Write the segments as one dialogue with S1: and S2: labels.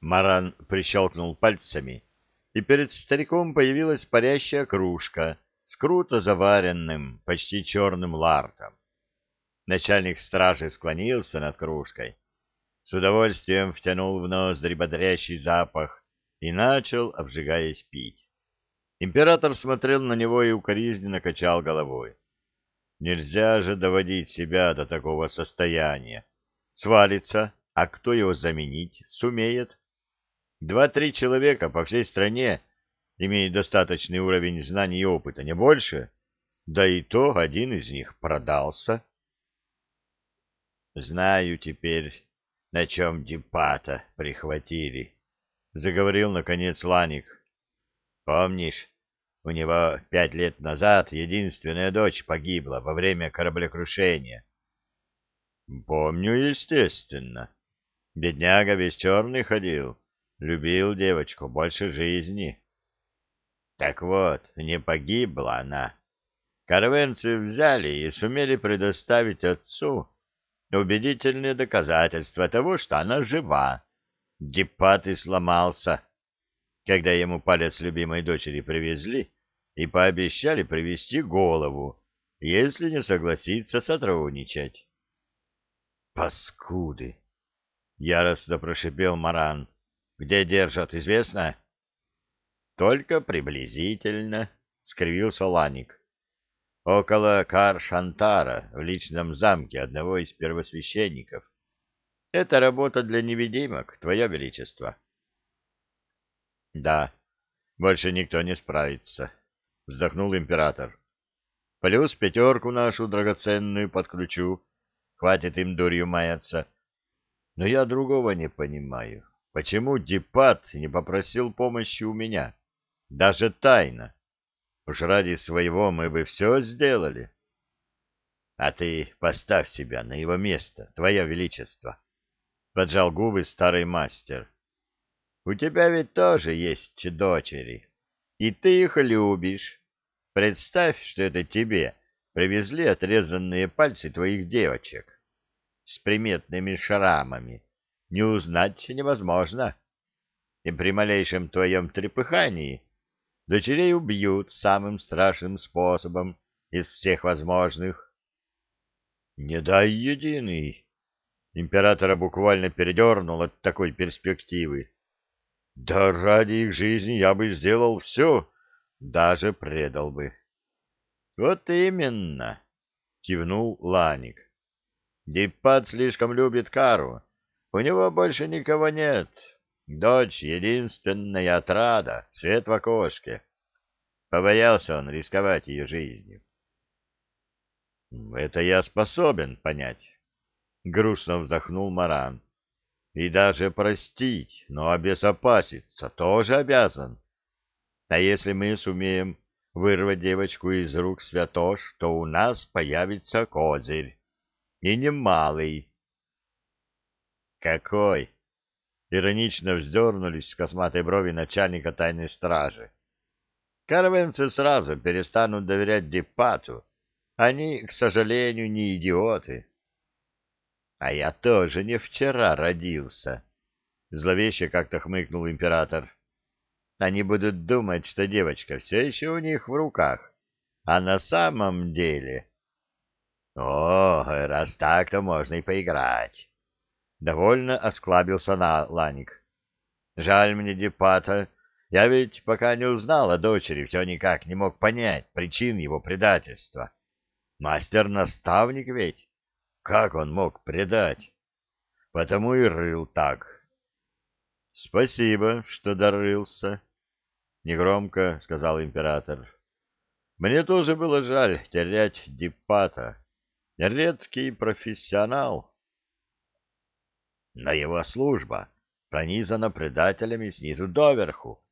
S1: Маран прищелкнул пальцами, и перед стариком появилась парящая кружка с круто заваренным, почти черным лартом. Начальник стражи склонился над кружкой, с удовольствием втянул в ноздри бодрящий запах и начал, обжигаясь, пить. Император смотрел на него и укоризненно качал головой. Нельзя же доводить себя до такого состояния. Свалится, а кто его заменить сумеет? Два-три человека по всей стране имеют достаточный уровень знаний и опыта, не больше. Да и то один из них продался. Знаю теперь, на чем Дипата прихватили, — заговорил, наконец, Ланик. Помнишь, у него пять лет назад единственная дочь погибла во время кораблекрушения? Помню, естественно. Бедняга весь черный ходил, любил девочку больше жизни. Так вот, не погибла она. Карвенцы взяли и сумели предоставить отцу убедительные доказательства того, что она жива. Дипат и сломался, когда ему палец любимой дочери привезли и пообещали привести голову, если не согласится сотрудничать. «Паскуды!» — яростно прошипел Маран. «Где держат, известно?» «Только приблизительно», — скривился Ланик около Кар-Шантара, в личном замке одного из первосвященников. Это работа для невидимок, Твое Величество. — Да, больше никто не справится, — вздохнул император. — Плюс пятерку нашу драгоценную подключу, хватит им дурью маяться. Но я другого не понимаю. Почему Дипат не попросил помощи у меня? Даже тайно. — Уж ради своего мы бы все сделали. А ты поставь себя на его место, твое величество. Поджал губы старый мастер. У тебя ведь тоже есть дочери, и ты их любишь. Представь, что это тебе привезли отрезанные пальцы твоих девочек с приметными шрамами. Не узнать невозможно. И при малейшем твоем трепыхании Дочерей убьют самым страшным способом из всех возможных. Не дай единый. Императора буквально передернул от такой перспективы. Да ради их жизни я бы сделал все, даже предал бы. Вот именно, кивнул Ланик. Диппат слишком любит Кару. У него больше никого нет. Дочь — единственная отрада, свет в окошке. Побоялся он рисковать ее жизнью. «Это я способен понять», — грустно вздохнул Маран. «И даже простить, но обезопаситься тоже обязан. А если мы сумеем вырвать девочку из рук святош, то у нас появится козырь. И немалый». «Какой?» Иронично вздернулись с косматой брови начальника тайной стражи. Карвенцы сразу перестанут доверять Дипату. Они, к сожалению, не идиоты. А я тоже не вчера родился. Зловеще как-то хмыкнул император. Они будут думать, что девочка все еще у них в руках. А на самом деле... О, раз так, то можно и поиграть. Довольно осклабился на Ланик. Жаль мне Дипата. Я ведь пока не узнал о дочери, все никак не мог понять причин его предательства. Мастер-наставник ведь. Как он мог предать? Потому и рыл так. Спасибо, что дорылся, — негромко сказал император. Мне тоже было жаль терять Дипата. Редкий профессионал. Но его служба пронизана предателями снизу доверху,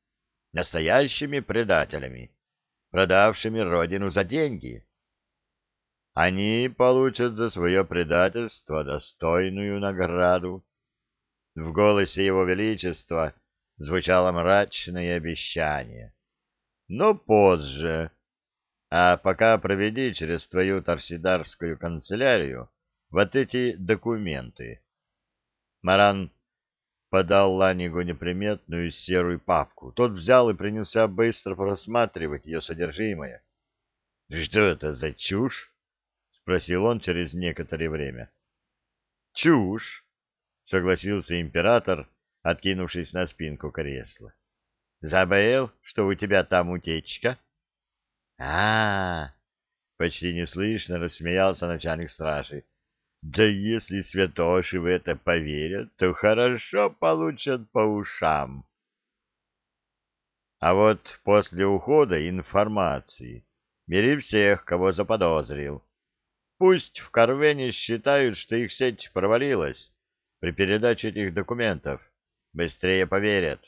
S1: настоящими предателями, продавшими родину за деньги. Они получат за свое предательство достойную награду. В голосе его величества звучало мрачное обещание. Но позже, а пока проведи через твою торсидарскую канцелярию вот эти документы. Маран подал Ланигу неприметную серую папку. Тот взял и принялся быстро просматривать ее содержимое. — Что это за чушь? — спросил он через некоторое время. — Чушь, — согласился император, откинувшись на спинку кресла. — Забыл, что у тебя там утечка? — А-а-а! почти неслышно рассмеялся начальник стражи. Да если святоши в это поверят, то хорошо получат по ушам. А вот после ухода информации бери всех, кого заподозрил. Пусть в Карвене считают, что их сеть провалилась при передаче этих документов. Быстрее поверят.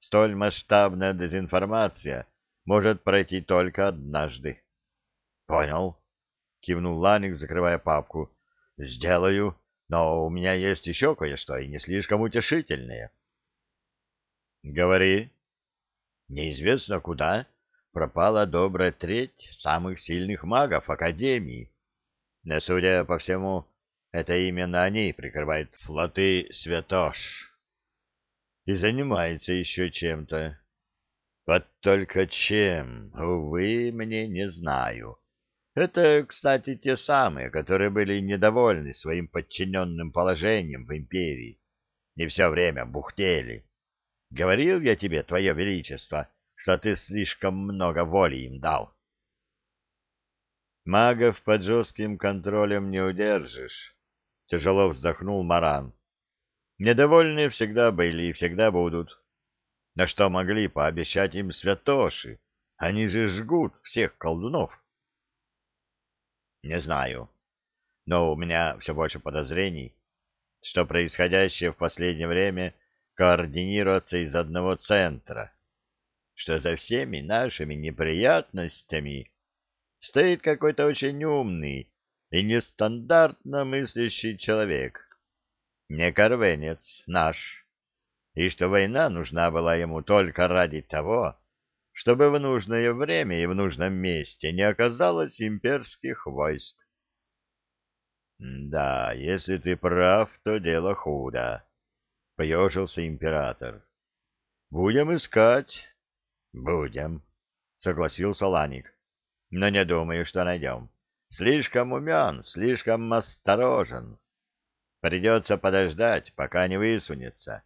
S1: Столь масштабная дезинформация может пройти только однажды. — Понял, — кивнул Ланик, закрывая папку. — Сделаю, но у меня есть еще кое-что и не слишком утешительное. — Говори. — Неизвестно куда пропала добрая треть самых сильных магов Академии. Но, судя по всему, это именно они прикрывают флоты Святош и занимается еще чем-то. Вот только чем, увы, мне не знаю. Это, кстати, те самые, которые были недовольны своим подчиненным положением в империи. Не все время бухтели. Говорил я тебе, твое величество, что ты слишком много воли им дал. Магов под жестким контролем не удержишь. Тяжело вздохнул Маран. Недовольные всегда были и всегда будут. На что могли пообещать им святоши? Они же жгут всех колдунов. Не знаю, но у меня все больше подозрений, что происходящее в последнее время координируется из одного центра, что за всеми нашими неприятностями стоит какой-то очень умный и нестандартно мыслящий человек, не корвенец, наш, и что война нужна была ему только ради того, чтобы в нужное время и в нужном месте не оказалось имперских войск. «Да, если ты прав, то дело худо», — поежился император. «Будем искать». «Будем», — согласился Ланик. «Но не думаю, что найдем. Слишком умен, слишком осторожен. Придется подождать, пока не высунется.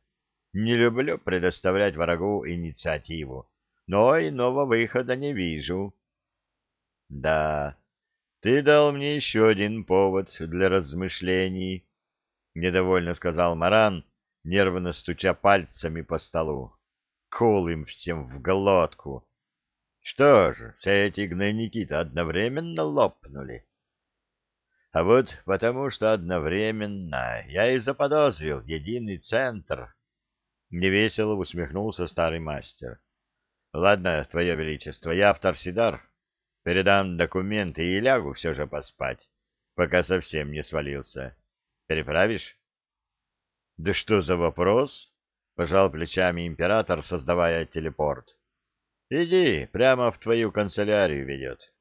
S1: Не люблю предоставлять врагу инициативу, но иного выхода не вижу. Да, ты дал мне еще один повод для размышлений, — недовольно сказал Маран, нервно стуча пальцами по столу. Кол им всем в глотку. Что ж, все эти гнойники-то одновременно лопнули. А вот потому что одновременно я и заподозрил единый центр. Невесело усмехнулся старый мастер. Ладно, твое величество, я в Торсидар. Передам документы и лягу все же поспать, пока совсем не свалился. Переправишь? Да что за вопрос? Пожал плечами император, создавая телепорт. Иди, прямо в твою канцелярию ведет.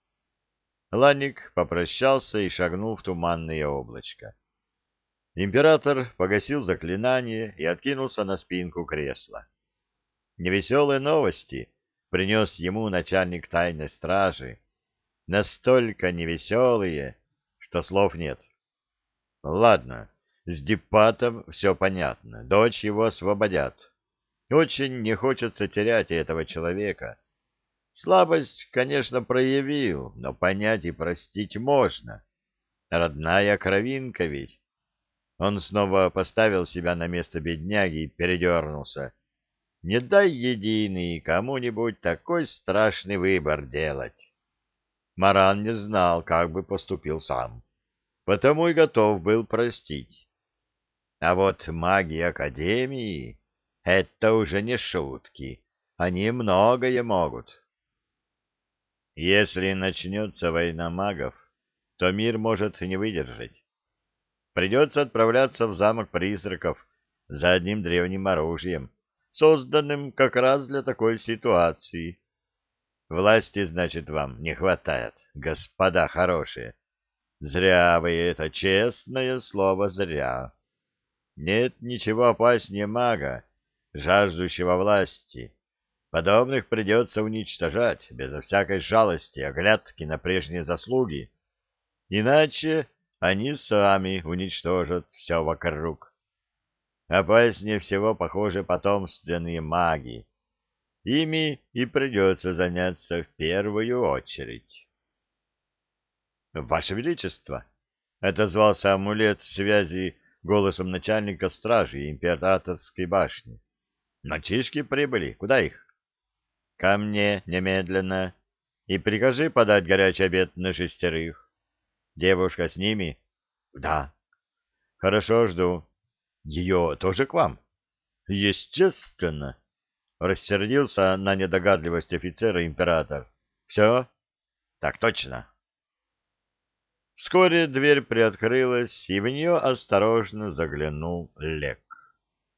S1: Ланник попрощался и шагнул в туманное облачко. Император погасил заклинание и откинулся на спинку кресла. Невеселые новости принес ему начальник тайной стражи. Настолько невеселые, что слов нет. Ладно, с Дипатом все понятно, дочь его освободят. Очень не хочется терять этого человека. Слабость, конечно, проявил, но понять и простить можно. Родная кровинка ведь. Он снова поставил себя на место бедняги и передернулся. Не дай единый кому-нибудь такой страшный выбор делать. Маран не знал, как бы поступил сам, потому и готов был простить. А вот маги Академии — это уже не шутки, они многое могут. Если начнется война магов, то мир может не выдержать. Придется отправляться в замок призраков за одним древним оружием, созданным как раз для такой ситуации. Власти, значит, вам не хватает, господа хорошие. Зря вы это, честное слово, зря. Нет ничего опаснее мага, жаждущего власти. Подобных придется уничтожать, безо всякой жалости, оглядки на прежние заслуги. Иначе они сами уничтожат все вокруг. Опаснее всего, похоже, потомственные маги. Ими и придется заняться в первую очередь. — Ваше Величество! — отозвался амулет связи голосом начальника стражи императорской башни. — Мальчишки прибыли. Куда их? — Ко мне немедленно. И прикажи подать горячий обед на шестерых. Девушка с ними? — Да. — Хорошо, жду. Ее тоже к вам? — Естественно. Рассердился на недогадливость офицера император. — Все? — Так точно. Вскоре дверь приоткрылась, и в нее осторожно заглянул Лек.